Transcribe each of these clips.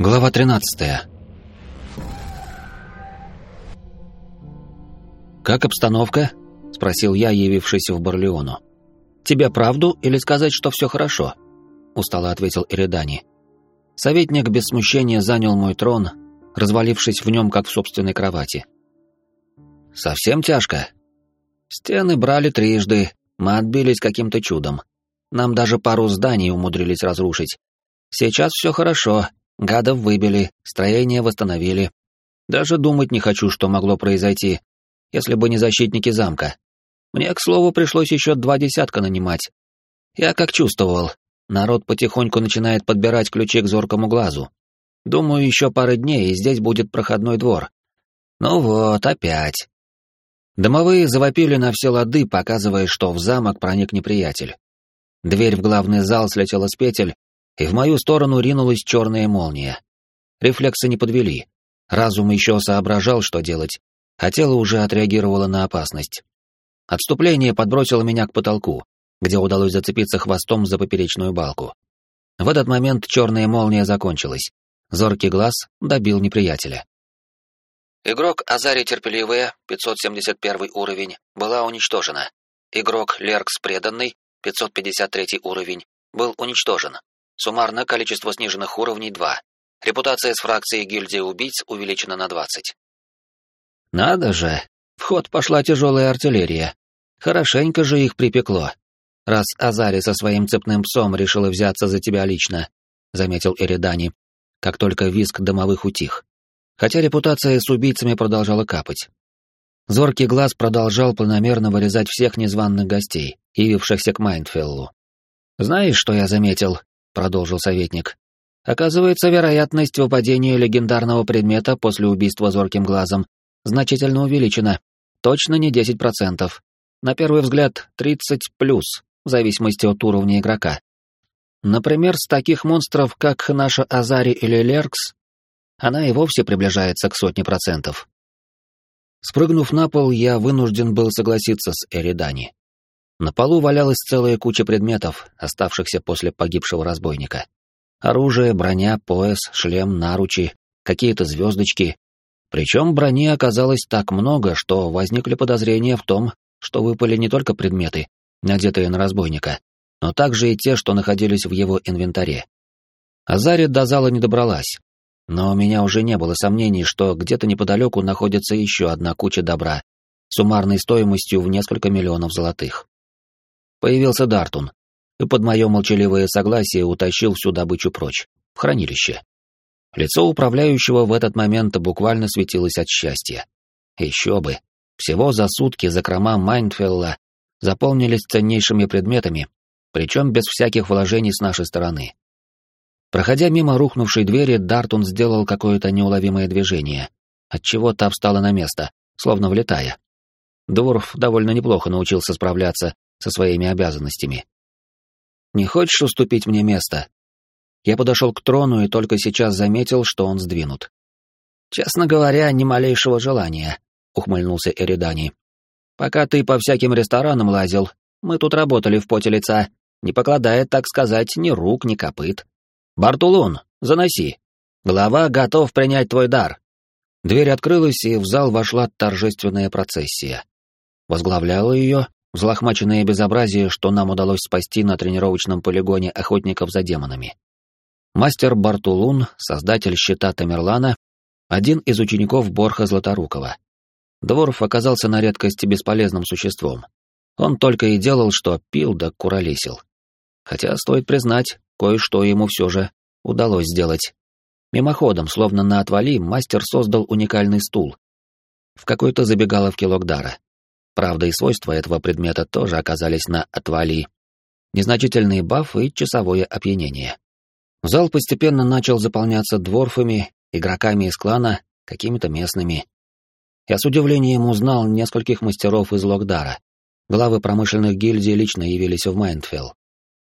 Глава 13. «Как обстановка?» — спросил я, явившись в Барлеону. «Тебе правду или сказать, что все хорошо?» — устало ответил Эридани. Советник без смущения занял мой трон, развалившись в нем, как в собственной кровати. «Совсем тяжко?» «Стены брали трижды, мы отбились каким-то чудом. Нам даже пару зданий умудрились разрушить. Сейчас все хорошо, гадов выбили, строение восстановили. Даже думать не хочу, что могло произойти, если бы не защитники замка. Мне, к слову, пришлось еще два десятка нанимать. Я как чувствовал, народ потихоньку начинает подбирать ключи к зоркому глазу. Думаю, еще пары дней, и здесь будет проходной двор. Ну вот, опять. Домовые завопили на все лады, показывая, что в замок проник неприятель. Дверь в главный зал слетела с петель, и в мою сторону ринулась черная молния. Рефлексы не подвели. Разум еще соображал, что делать, а тело уже отреагировало на опасность. Отступление подбросило меня к потолку, где удалось зацепиться хвостом за поперечную балку. В этот момент черная молния закончилась. Зоркий глаз добил неприятеля. Игрок Азари Терпеливая, 571 уровень, была уничтожена. Игрок Леркс Преданный, 553 уровень, был уничтожен. Суммарно количество сниженных уровней 2. Репутация с фракцией гильдии убийц увеличена на 20. Надо же, в ход пошла тяжелая артиллерия. Хорошенько же их припекло. Раз Азари со своим цепным псом решила взяться за тебя лично, заметил Эридани, как только виск домовых утих. Хотя репутация с убийцами продолжала капать. Зоркий глаз продолжал планомерно вырезать всех незваных гостей, явившихся к Майндфеллу. «Знаешь, что я заметил?» — продолжил советник. «Оказывается, вероятность выпадения легендарного предмета после убийства зорким глазом значительно увеличена. Точно не 10%. На первый взгляд, 30 плюс, в зависимости от уровня игрока. Например, с таких монстров, как наша Азари или Леркс, она и вовсе приближается к сотне процентов. Спрыгнув на пол, я вынужден был согласиться с Эридани. На полу валялась целая куча предметов, оставшихся после погибшего разбойника. Оружие, броня, пояс, шлем, наручи, какие-то звездочки. Причем брони оказалось так много, что возникли подозрения в том, что выпали не только предметы, надетые на разбойника, но также и те, что находились в его инвентаре. Азари до зала не добралась, но у меня уже не было сомнений, что где-то неподалеку находится еще одна куча добра, суммарной стоимостью в несколько миллионов золотых. Появился Дартун, и под мое молчаливое согласие утащил всю добычу прочь, в хранилище. Лицо управляющего в этот момент буквально светилось от счастья. Еще бы, всего за сутки закрома Майндфелла заполнились ценнейшими предметами, причем без всяких вложений с нашей стороны. Проходя мимо рухнувшей двери, Дартун сделал какое-то неуловимое движение, отчего та встала на место, словно влетая. Дворф довольно неплохо научился справляться со своими обязанностями. «Не хочешь уступить мне место?» Я подошел к трону и только сейчас заметил, что он сдвинут. «Честно говоря, ни малейшего желания», — ухмыльнулся Эридани. «Пока ты по всяким ресторанам лазил, мы тут работали в поте лица, не покладая, так сказать, ни рук, ни копыт. Бартулун, заноси. Глава готов принять твой дар». Дверь открылась, и в зал вошла торжественная процессия. Возглавляла ее взлохмаченное безобразие, что нам удалось спасти на тренировочном полигоне охотников за демонами. Мастер Бартулун, создатель щита Тамерлана, один из учеников Борха Златорукова. Дворф оказался на редкость бесполезным существом. Он только и делал, что пил да куролесил. Хотя, стоит признать, кое-что ему все же удалось сделать. Мимоходом, словно на отвали, мастер создал уникальный стул. В какой-то забегаловке Логдара. Правда, и свойства этого предмета тоже оказались на отвали. Незначительный баф и часовое опьянение. Зал постепенно начал заполняться дворфами, игроками из клана, какими-то местными. Я с удивлением узнал нескольких мастеров из Логдара. Главы промышленных гильдий лично явились в Майндфелл.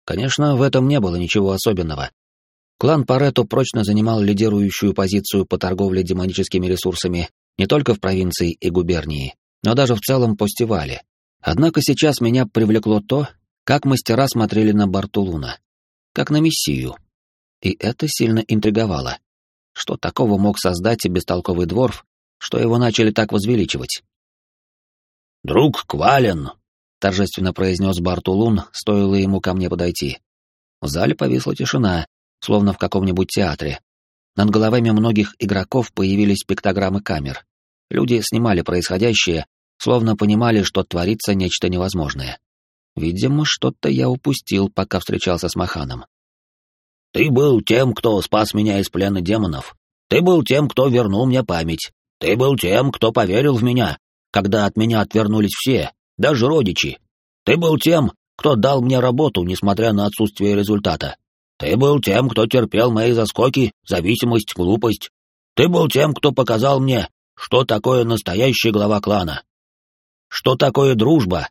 Конечно, в этом не было ничего особенного. Клан Паретто прочно занимал лидирующую позицию по торговле демоническими ресурсами не только в провинции и губернии, но даже в целом по Стивале. Однако сейчас меня привлекло то, как мастера смотрели на Бартулуна, как на мессию. И это сильно интриговало. Что такого мог создать и бестолковый дворф, что его начали так возвеличивать? «Друг Квален!» — торжественно произнес Бартулун, стоило ему ко мне подойти. В зале повисла тишина, словно в каком-нибудь театре. Над головами многих игроков появились пиктограммы камер. Люди снимали происходящее, словно понимали, что творится нечто невозможное. Видимо, что-то я упустил, пока встречался с Маханом. «Ты был тем, кто спас меня из плена демонов. Ты был тем, кто вернул мне память. Ты был тем, кто поверил в меня, когда от меня отвернулись все, даже родичи. Ты был тем, кто дал мне работу, несмотря на отсутствие результата. Ты был тем, кто терпел мои заскоки, зависимость, глупость. Ты был тем, кто показал мне, что такое настоящий глава клана. Что такое дружба?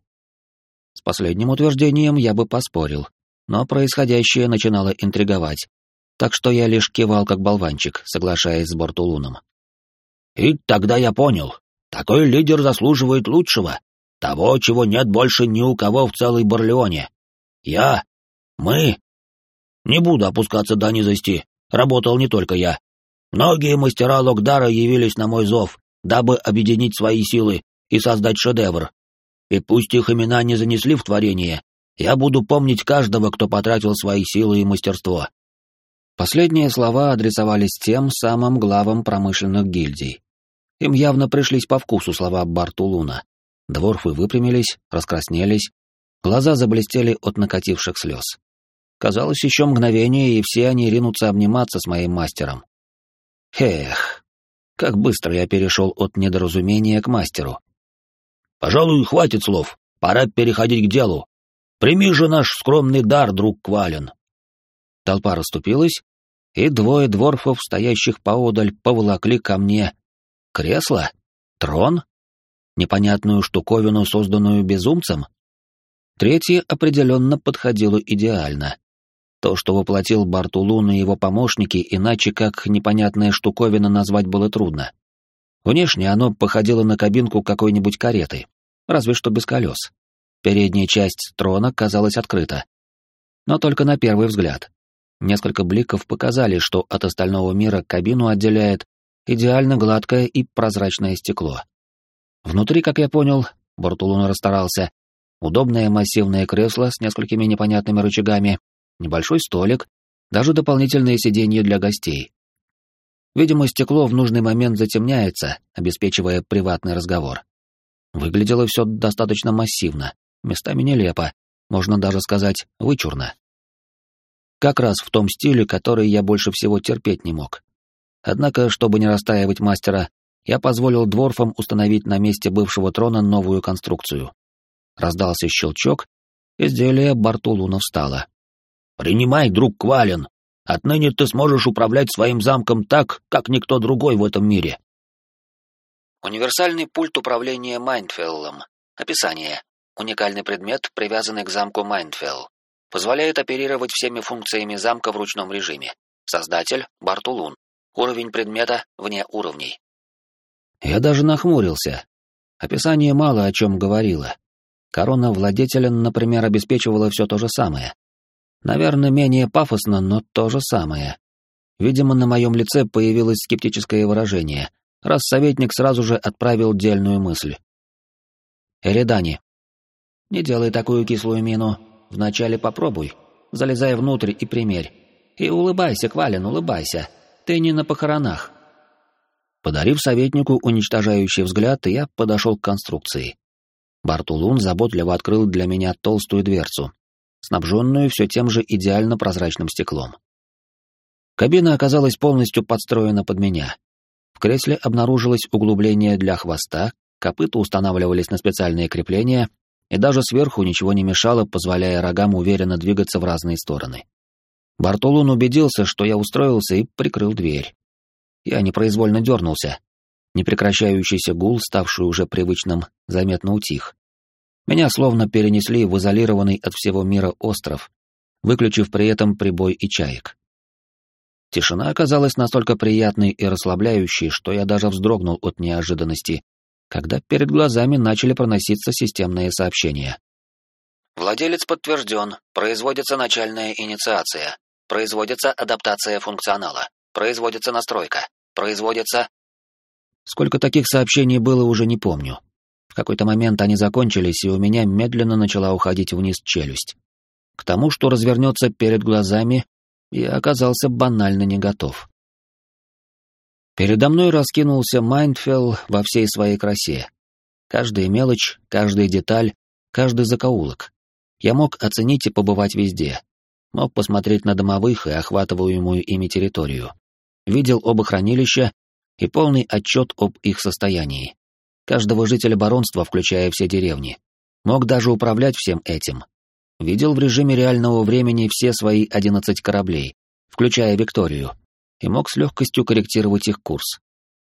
С последним утверждением я бы поспорил, но происходящее начинало интриговать, так что я лишь кивал как болванчик, соглашаясь с Бортулуном. И тогда я понял, такой лидер заслуживает лучшего, того, чего нет больше ни у кого в целой Барлеоне. Я, мы. Не буду опускаться до низости, работал не только я. Многие мастера Локдара явились на мой зов, дабы объединить свои силы и создать шедевр. И пусть их имена не занесли в творение, я буду помнить каждого, кто потратил свои силы и мастерство. Последние слова адресовались тем самым главам промышленных гильдий. Им явно пришлись по вкусу слова Бартулуна. Дворфы выпрямились, раскраснелись, глаза заблестели от накативших слез. Казалось, еще мгновение, и все они ринутся обниматься с моим мастером. Эх, как быстро я перешел от недоразумения к мастеру. «Пожалуй, хватит слов, пора переходить к делу. Прими же наш скромный дар, друг Квален». Толпа расступилась, и двое дворфов, стоящих поодаль, поволокли ко мне кресло, трон, непонятную штуковину, созданную безумцем. Третье определенно подходило идеально. То, что воплотил Бартулун и его помощники, иначе как непонятная штуковина назвать было трудно. Внешне оно походило на кабинку какой-нибудь кареты, разве что без колес. Передняя часть трона казалась открыта. Но только на первый взгляд. Несколько бликов показали, что от остального мира кабину отделяет идеально гладкое и прозрачное стекло. Внутри, как я понял, Бортулун расстарался, удобное массивное кресло с несколькими непонятными рычагами, небольшой столик, даже дополнительные сиденья для гостей. Видимо, стекло в нужный момент затемняется, обеспечивая приватный разговор. Выглядело все достаточно массивно, местами нелепо, можно даже сказать, вычурно. Как раз в том стиле, который я больше всего терпеть не мог. Однако, чтобы не расстаивать мастера, я позволил дворфам установить на месте бывшего трона новую конструкцию. Раздался щелчок, изделие Бартулуна встало. «Принимай, друг Квален! Отныне ты сможешь управлять своим замком так, как никто другой в этом мире!» Универсальный пульт управления Майндфеллом. Описание. Уникальный предмет, привязанный к замку Майндфелл. Позволяет оперировать всеми функциями замка в ручном режиме. Создатель — Бартулун. Уровень предмета вне уровней. Я даже нахмурился. Описание мало о чем говорило. Корона владетеля, например, обеспечивала все то же самое. Наверное, менее пафосно, но то же самое. Видимо, на моем лице появилось скептическое выражение, раз советник сразу же отправил дельную мысль. «Эридани, не делай такую кислую мину. Вначале попробуй. Залезай внутрь и примерь. И улыбайся, Квалин, улыбайся. Ты не на похоронах». Подарив советнику уничтожающий взгляд, я подошел к конструкции. Бартулун заботливо открыл для меня толстую дверцу, снабженную все тем же идеально прозрачным стеклом. Кабина оказалась полностью подстроена под меня. В кресле обнаружилось углубление для хвоста, копыта устанавливались на специальные крепления, и даже сверху ничего не мешало, позволяя рогам уверенно двигаться в разные стороны. Бартулун убедился, что я устроился и прикрыл дверь. Я непроизвольно дернулся. Непрекращающийся гул, ставший уже привычным, заметно утих. Меня словно перенесли в изолированный от всего мира остров, выключив при этом прибой и чаек. Тишина оказалась настолько приятной и расслабляющей, что я даже вздрогнул от неожиданности, когда перед глазами начали проноситься системные сообщения. Владелец подтвержден, производится начальная инициация, производится адаптация функционала. Производится настройка. Производится... Сколько таких сообщений было, уже не помню. Какой-то момент они закончились, и у меня медленно начала уходить вниз челюсть. К тому, что развернется перед глазами, я оказался банально не готов. Передо мной раскинулся Майндфелл во всей своей красе. Каждая мелочь, каждая деталь, каждый закоулок. Я мог оценить и побывать везде. Мог посмотреть на домовых и охватываемую ими территорию. Видел оба хранилища и полный отчет об их состоянии. Каждого жителя баронства, включая все деревни. Мог даже управлять всем этим. Видел в режиме реального времени все свои 11 кораблей, включая Викторию, и мог с легкостью корректировать их курс.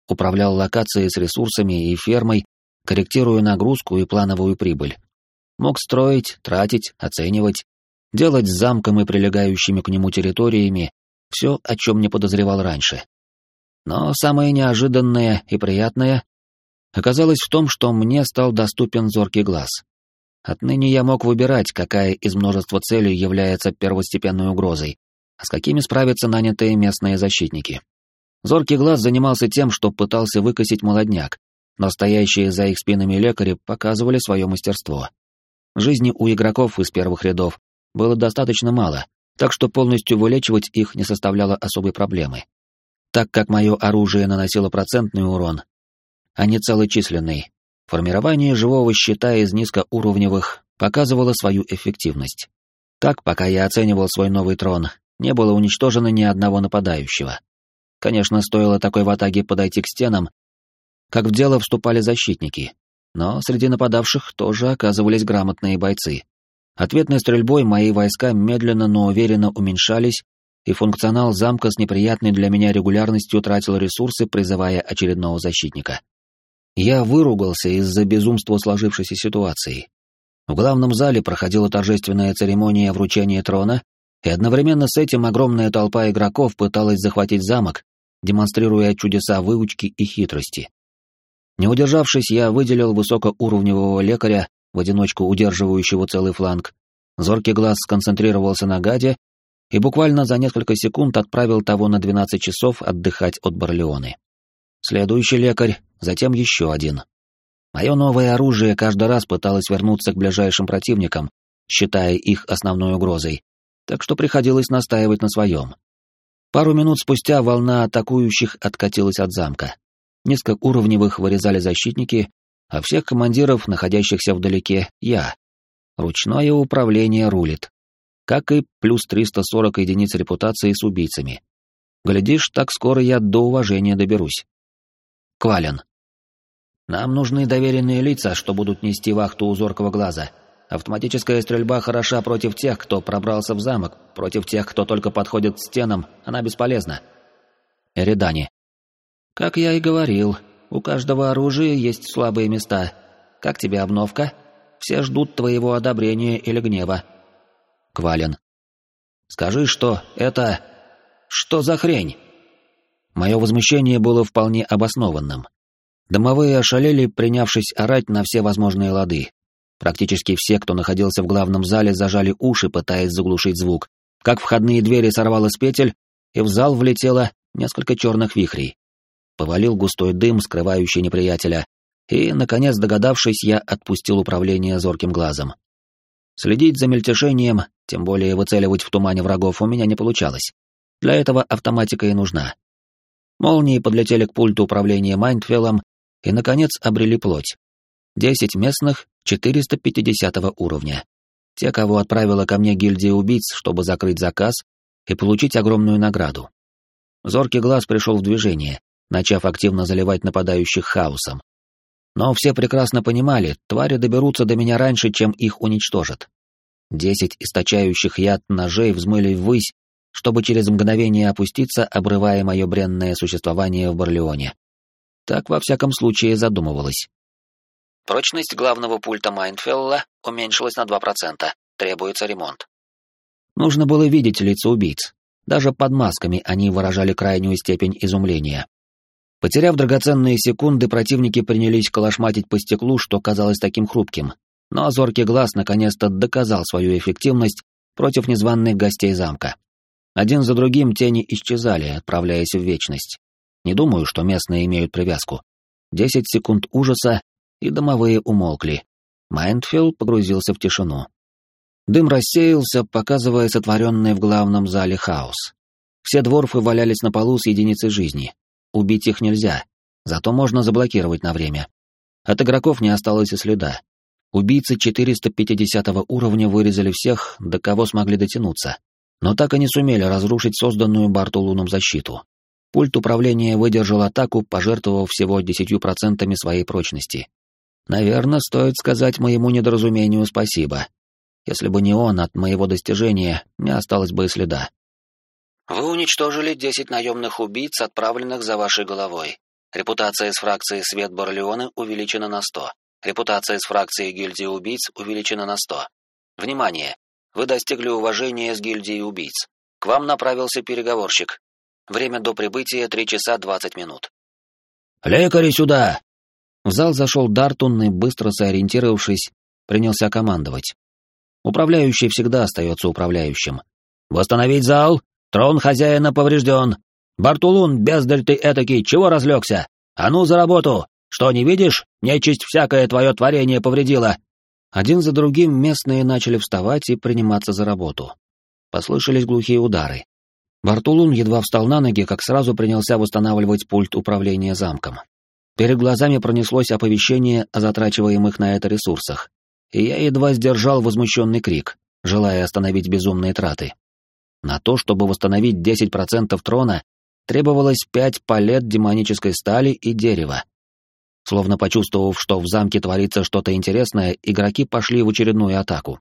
Управлял локацией с ресурсами и фермой, корректируя нагрузку и плановую прибыль. Мог строить, тратить, оценивать, делать с замком и прилегающими к нему территориями все, о чем не подозревал раньше. Но самое неожиданное и приятное оказалось в том, что мне стал доступен зоркий глаз. Отныне я мог выбирать, какая из множества целей является первостепенной угрозой, а с какими справятся нанятые местные защитники. Зоркий глаз занимался тем, что пытался выкосить молодняк, но стоящие за их спинами лекари показывали свое мастерство. Жизни у игроков из первых рядов было достаточно мало, так что полностью вылечивать их не составляло особой проблемы. Так как мое оружие наносило процентный урон, а не целочисленный, формирование живого щита из низкоуровневых показывало свою эффективность. Так, пока я оценивал свой новый трон, не было уничтожено ни одного нападающего. Конечно, стоило такой ватаге подойти к стенам, как в дело вступали защитники, но среди нападавших тоже оказывались грамотные бойцы. Ответной стрельбой мои войска медленно, но уверенно уменьшались, и функционал замка с неприятной для меня регулярностью тратил ресурсы, призывая очередного защитника. Я выругался из-за безумства сложившейся ситуации. В главном зале проходила торжественная церемония вручения трона, и одновременно с этим огромная толпа игроков пыталась захватить замок, демонстрируя чудеса выучки и хитрости. Не удержавшись, я выделил высокоуровневого лекаря, в одиночку удерживающего целый фланг. Зоркий глаз сконцентрировался на гаде и буквально за несколько секунд отправил того на 12 часов отдыхать от Барлеоны. Следующий лекарь, затем еще один. Мое новое оружие каждый раз пыталось вернуться к ближайшим противникам, считая их основной угрозой, так что приходилось настаивать на своем. Пару минут спустя волна атакующих откатилась от замка. Низкоуровневых вырезали защитники, а всех командиров, находящихся вдалеке, я. Ручное управление рулит. Как и плюс 340 единиц репутации с убийцами. Глядишь, так скоро я до уважения доберусь. Квален. Нам нужны доверенные лица, что будут нести вахту у зоркого глаза. Автоматическая стрельба хороша против тех, кто пробрался в замок, против тех, кто только подходит к стенам, она бесполезна. Эридани. Как я и говорил, у каждого оружия есть слабые места. Как тебе обновка? Все ждут твоего одобрения или гнева. Квален. Скажи, что это... Что за хрень? Мое возмущение было вполне обоснованным. Домовые ошалели, принявшись орать на все возможные лады. Практически все, кто находился в главном зале, зажали уши, пытаясь заглушить звук. Как входные двери сорвало с петель, и в зал влетело несколько черных вихрей повалил густой дым, скрывающий неприятеля, и, наконец догадавшись, я отпустил управление зорким глазом. Следить за мельтешением, тем более выцеливать в тумане врагов, у меня не получалось. Для этого автоматика и нужна. Молнии подлетели к пульту управления Майндфеллом и, наконец, обрели плоть. Десять местных, 450 уровня. Те, кого отправила ко мне гильдия убийц, чтобы закрыть заказ и получить огромную награду. Зоркий глаз пришел в движение, начав активно заливать нападающих хаосом. Но все прекрасно понимали, твари доберутся до меня раньше, чем их уничтожат. Десять источающих яд ножей взмыли ввысь, чтобы через мгновение опуститься, обрывая мое бренное существование в Барлеоне. Так, во всяком случае, задумывалось. Прочность главного пульта Майнфелла уменьшилась на 2%. Требуется ремонт. Нужно было видеть лица убийц. Даже под масками они выражали крайнюю степень изумления. Потеряв драгоценные секунды, противники принялись колошматить по стеклу, что казалось таким хрупким. Но зоркий глаз наконец-то доказал свою эффективность против незваных гостей замка. Один за другим тени исчезали, отправляясь в вечность. Не думаю, что местные имеют привязку. Десять секунд ужаса, и домовые умолкли. Майндфилл погрузился в тишину. Дым рассеялся, показывая сотворенный в главном зале хаос. Все дворфы валялись на полу с единицей жизни. Убить их нельзя, зато можно заблокировать на время. От игроков не осталось и следа. Убийцы 450 уровня вырезали всех, до кого смогли дотянуться, но так и не сумели разрушить созданную Бартулуном защиту. Пульт управления выдержал атаку, пожертвовав всего 10% своей прочности. Наверное, стоит сказать моему недоразумению спасибо. Если бы не он, от моего достижения не осталось бы и следа. Вы уничтожили 10 наемных убийц, отправленных за вашей головой. Репутация с фракции Свет Барлеона увеличена на 100. Репутация с фракцией Гильдии Убийц увеличена на 100. Внимание! Вы достигли уважения с Гильдией Убийц. К вам направился переговорщик. Время до прибытия 3 часа 20 минут. «Лекари сюда!» В зал зашел Дартун и, быстро сориентировавшись, принялся командовать. Управляющий всегда остается управляющим. «Восстановить зал! Трон хозяина поврежден! Бартулун, бездарь ты этакий, чего разлегся? А ну за работу! Что, не видишь? Нечисть всякое твое творение повредила!» Один за другим местные начали вставать и приниматься за работу. Послышались глухие удары. Бартулун едва встал на ноги, как сразу принялся восстанавливать пульт управления замком. Перед глазами пронеслось оповещение о затрачиваемых на это ресурсах, и я едва сдержал возмущенный крик, желая остановить безумные траты. На то, чтобы восстановить 10% трона, требовалось пять палет демонической стали и дерева. Словно почувствовав, что в замке творится что-то интересное, игроки пошли в очередную атаку.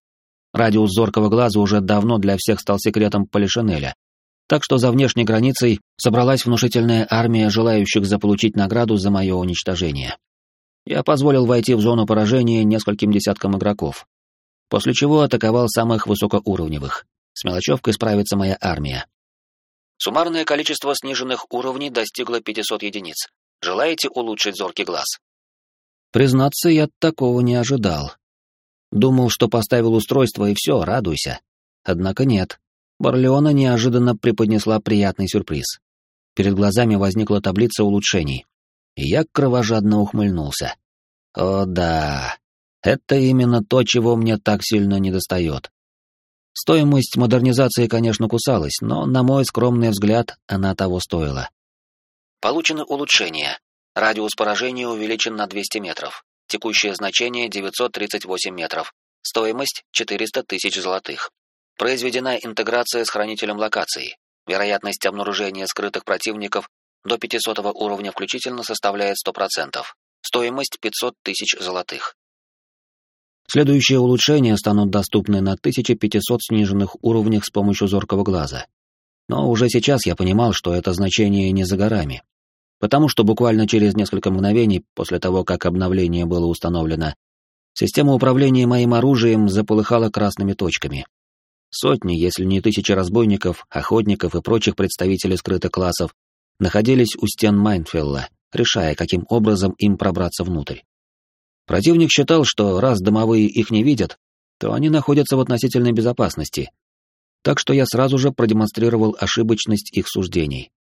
Радиус зоркого глаза уже давно для всех стал секретом Полишинеля, так что за внешней границей собралась внушительная армия желающих заполучить награду за мое уничтожение. Я позволил войти в зону поражения нескольким десяткам игроков, после чего атаковал самых высокоуровневых. С мелочевкой справится моя армия. Суммарное количество сниженных уровней достигло 500 единиц. Желаете улучшить зоркий глаз? Признаться, я такого не ожидал. Думал, что поставил устройство и все, радуйся. Однако нет. Барлеона неожиданно преподнесла приятный сюрприз. Перед глазами возникла таблица улучшений. И я кровожадно ухмыльнулся. О да, это именно то, чего мне так сильно недостает. Стоимость модернизации, конечно, кусалась, но, на мой скромный взгляд, она того стоила. Получено улучшение. Радиус поражения увеличен на 200 метров. Текущее значение 938 метров. Стоимость 400 тысяч золотых. Произведена интеграция с хранителем локаций. Вероятность обнаружения скрытых противников до 500 уровня включительно составляет 100%. Стоимость 500 тысяч золотых. Следующие улучшения станут доступны на 1500 сниженных уровнях с помощью зоркого глаза. Но уже сейчас я понимал, что это значение не за горами. Потому что буквально через несколько мгновений после того, как обновление было установлено, система управления моим оружием заполыхала красными точками. Сотни, если не тысячи разбойников, охотников и прочих представителей скрытых классов находились у стен Майнфелла, решая, каким образом им пробраться внутрь. Противник считал, что раз домовые их не видят, то они находятся в относительной безопасности, так что я сразу же продемонстрировал ошибочность их суждений.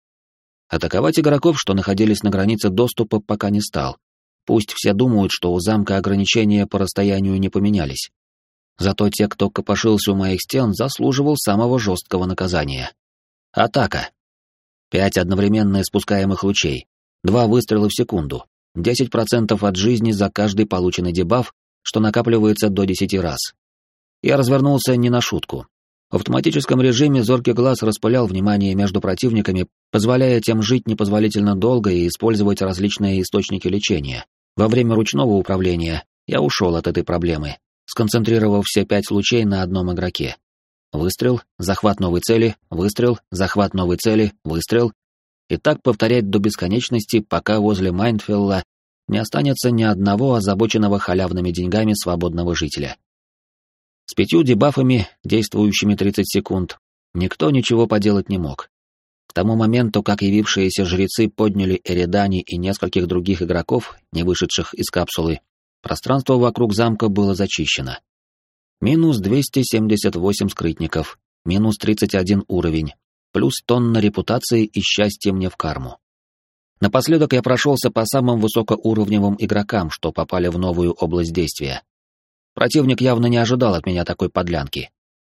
Атаковать игроков, что находились на границе доступа, пока не стал. Пусть все думают, что у замка ограничения по расстоянию не поменялись. Зато те, кто копошился у моих стен, заслуживал самого жесткого наказания. Атака. Пять одновременно спускаемых лучей. Два выстрела в секунду. 10% от жизни за каждый полученный дебаф, что накапливается до 10 раз. Я развернулся не на шутку. В автоматическом режиме зоркий глаз распылял внимание между противниками, позволяя тем жить непозволительно долго и использовать различные источники лечения. Во время ручного управления я ушел от этой проблемы, сконцентрировав все пять лучей на одном игроке. Выстрел, захват новой цели, выстрел, захват новой цели, выстрел. И так повторять до бесконечности, пока возле Майнфелла не останется ни одного озабоченного халявными деньгами свободного жителя. С пятью дебафами, действующими 30 секунд, никто ничего поделать не мог. К тому моменту, как явившиеся жрецы подняли Эридани и нескольких других игроков, не вышедших из капсулы, Пространство вокруг замка было зачищено. Минус 278 скрытников, минус 31 уровень, плюс тонна репутации и счастья мне в карму. Напоследок я прошелся по самым высокоуровневым игрокам, что попали в новую область действия. Противник явно не ожидал от меня такой подлянки.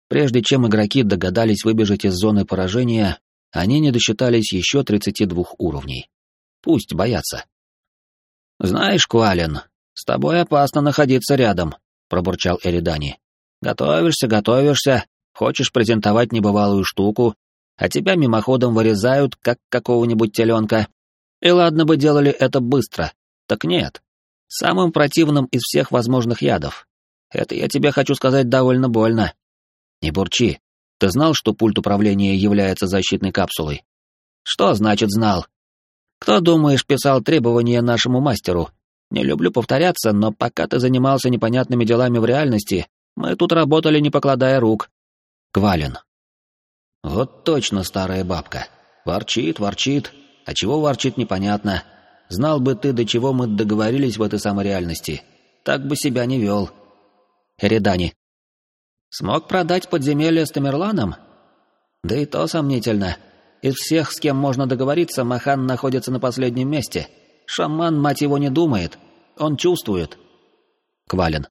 Прежде чем игроки догадались выбежать из зоны поражения, они не досчитались еще 32 уровней. Пусть боятся. «Знаешь, Куалин, с тобой опасно находиться рядом», — пробурчал Эридани. «Готовишься, готовишься, хочешь презентовать небывалую штуку, а тебя мимоходом вырезают, как какого-нибудь теленка. И ладно бы делали это быстро, так нет. Самым противным из всех возможных ядов. Это я тебе хочу сказать довольно больно. Не бурчи. Ты знал, что пульт управления является защитной капсулой? Что значит знал? Кто, думаешь, писал требования нашему мастеру? Не люблю повторяться, но пока ты занимался непонятными делами в реальности, мы тут работали, не покладая рук. Квалин. Вот точно старая бабка. Ворчит, ворчит. А чего ворчит, непонятно. Знал бы ты, до чего мы договорились в этой самой реальности. Так бы себя не вел. Эридани. Смог продать подземелье с Тамерланом? Да и то сомнительно. Из всех, с кем можно договориться, Махан находится на последнем месте. Шаман, мать его, не думает. Он чувствует. Квалин.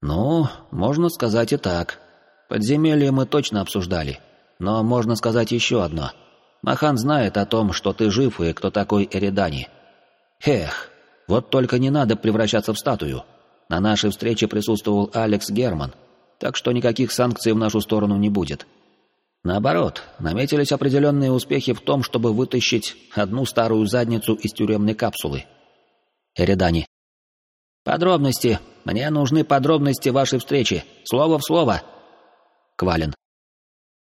Ну, можно сказать и так. Подземелье мы точно обсуждали. Но можно сказать еще одно. Махан знает о том, что ты жив и кто такой Эридани. Эх, вот только не надо превращаться в статую. На нашей встрече присутствовал Алекс Герман, так что никаких санкций в нашу сторону не будет. Наоборот, наметились определенные успехи в том, чтобы вытащить одну старую задницу из тюремной капсулы. Эридани. Подробности. Мне нужны подробности вашей встречи. Слово в слово. Квалин.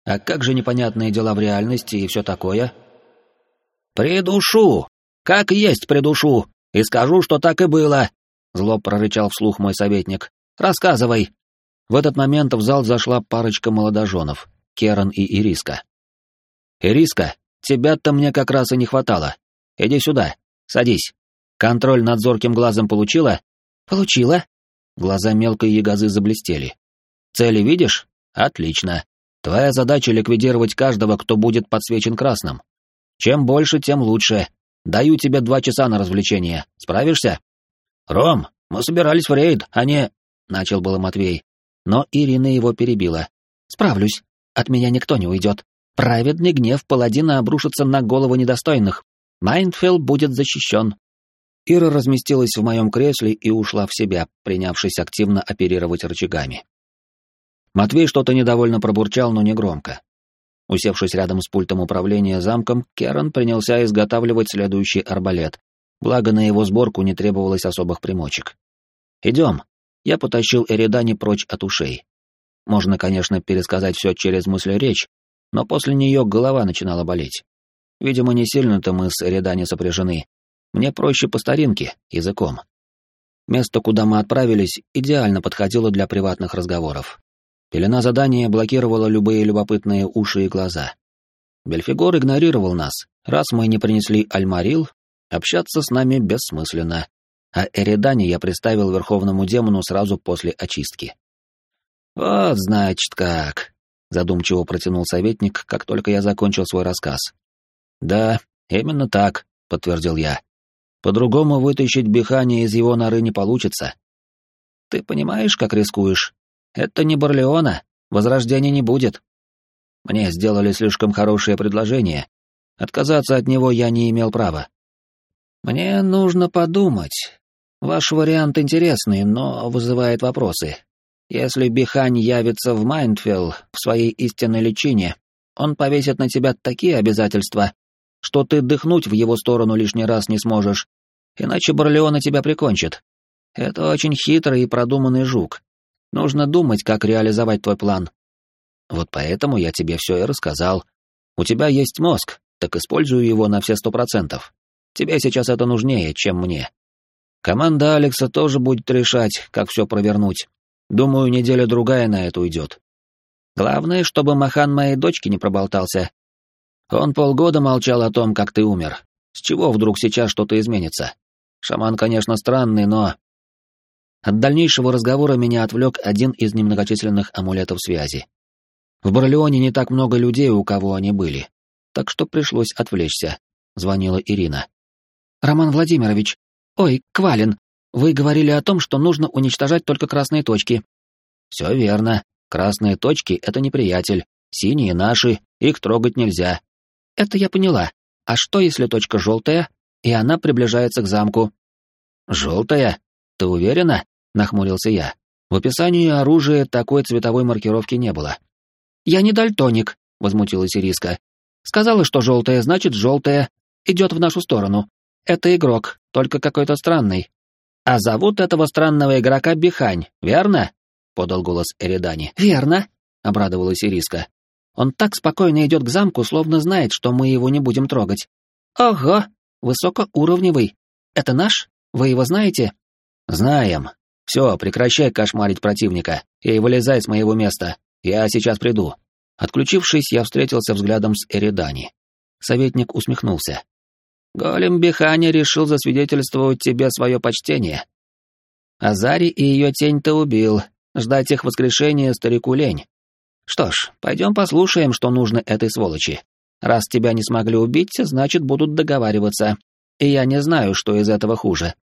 А как же непонятные дела в реальности и все такое? «Придушу! Как есть придушу! И скажу, что так и было!» Зло прорычал вслух мой советник. «Рассказывай!» В этот момент в зал зашла парочка молодоженов, Керан и Ириска. «Ириска, тебя-то мне как раз и не хватало. Иди сюда, садись. Контроль над зорким глазом получила?» «Получила». Глаза мелкой ягозы заблестели. «Цели видишь? Отлично. Твоя задача ликвидировать каждого, кто будет подсвечен красным. Чем больше, тем лучше. Даю тебе два часа на развлечение. Справишься?» «Ром, мы собирались в рейд, а не...» — начал было Матвей. Но Ирина его перебила. «Справлюсь. От меня никто не уйдет. Праведный гнев паладина обрушится на голову недостойных. Майндфилл будет защищен». Ира разместилась в моем кресле и ушла в себя, принявшись активно оперировать рычагами. Матвей что-то недовольно пробурчал, но не громко. Усевшись рядом с пультом управления замком, Керан принялся изготавливать следующий арбалет, благо на его сборку не требовалось особых примочек. «Идем». Я потащил Эридани прочь от ушей. Можно, конечно, пересказать все через мысль-речь, но после нее голова начинала болеть. Видимо, не сильно-то мы с Эридани сопряжены. Мне проще по старинке, языком. Место, куда мы отправились, идеально подходило для приватных разговоров. Пелена задания блокировала любые любопытные уши и глаза. Бельфигор игнорировал нас. Раз мы не принесли альмарил, Общаться с нами бессмысленно, а Эридани я представил верховному демону сразу после очистки. «Вот, значит, как», — задумчиво протянул советник, как только я закончил свой рассказ. «Да, именно так», — подтвердил я. «По-другому вытащить Бихани из его норы не получится». «Ты понимаешь, как рискуешь? Это не Барлеона, возрождения не будет». Мне сделали слишком хорошее предложение. Отказаться от него я не имел права. «Мне нужно подумать. Ваш вариант интересный, но вызывает вопросы. Если Бихань явится в Майндфилл в своей истинной личине, он повесит на тебя такие обязательства, что ты дыхнуть в его сторону лишний раз не сможешь, иначе Барлеона тебя прикончит. Это очень хитрый и продуманный жук. Нужно думать, как реализовать твой план. Вот поэтому я тебе все и рассказал. У тебя есть мозг, так используй его на все сто процентов. Тебе сейчас это нужнее, чем мне. Команда Алекса тоже будет решать, как все провернуть. Думаю, неделя-другая на это уйдет. Главное, чтобы Махан моей дочки не проболтался. Он полгода молчал о том, как ты умер. С чего вдруг сейчас что-то изменится? Шаман, конечно, странный, но... От дальнейшего разговора меня отвлек один из немногочисленных амулетов связи. В Барлеоне не так много людей, у кого они были. Так что пришлось отвлечься. Звонила Ирина. «Роман Владимирович, ой, Квалин, вы говорили о том, что нужно уничтожать только красные точки». «Все верно. Красные точки — это неприятель. Синие — наши, их трогать нельзя». «Это я поняла. А что, если точка желтая, и она приближается к замку?» «Желтая? Ты уверена?» — нахмурился я. В описании оружия такой цветовой маркировки не было. «Я не дальтоник», — возмутилась Ириска. «Сказала, что желтая, значит желтая. Идет в нашу сторону. Это игрок, только какой-то странный. А зовут этого странного игрока Бихань, верно?» — подал голос Эридани. «Верно», — обрадовалась Ириска. «Он так спокойно идет к замку, словно знает, что мы его не будем трогать». «Ого, высокоуровневый. Это наш? Вы его знаете?» «Знаем. Все, прекращай кошмарить противника и вылезай с моего места. Я сейчас приду». Отключившись, я встретился взглядом с Эридани. Советник усмехнулся. «Голем Бихани решил засвидетельствовать тебе свое почтение. Азари и ее тень ты убил, ждать их воскрешения старику лень. Что ж, пойдем послушаем, что нужно этой сволочи. Раз тебя не смогли убить, значит, будут договариваться. И я не знаю, что из этого хуже,